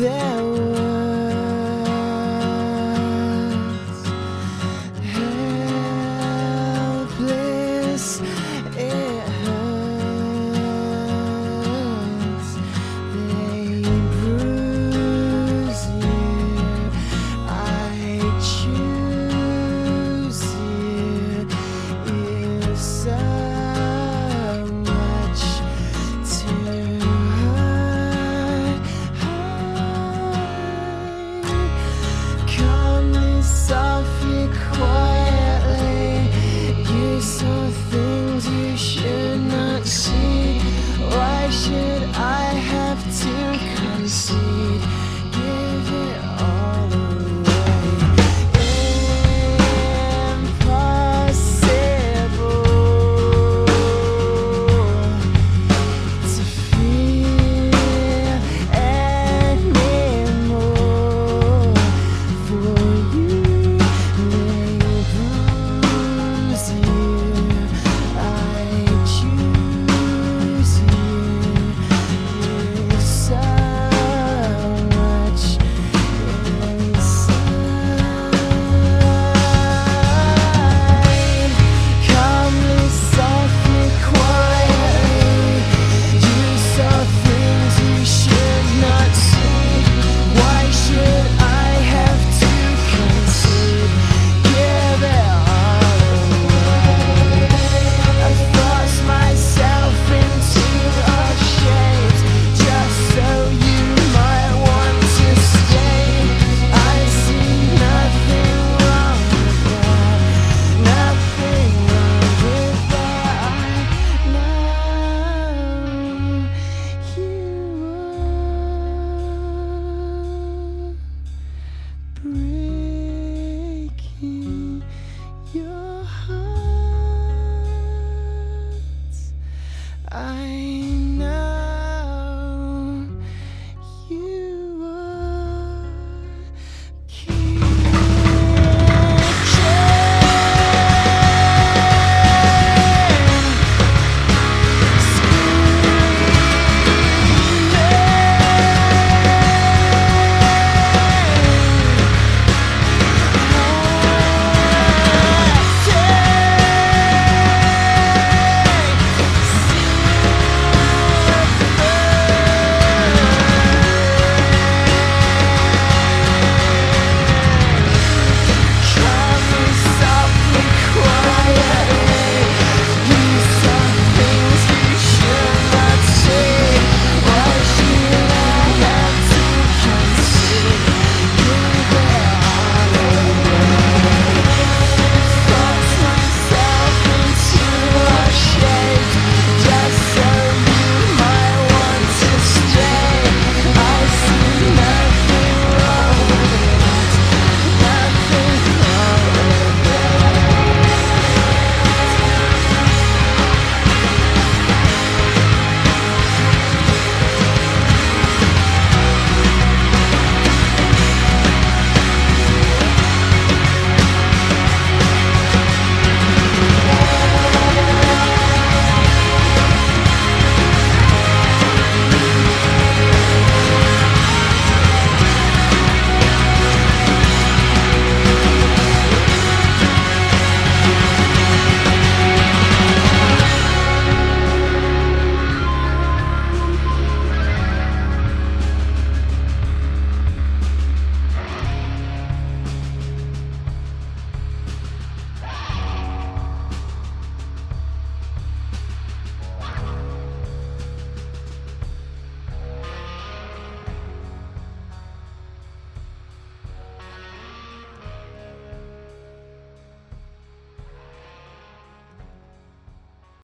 their see.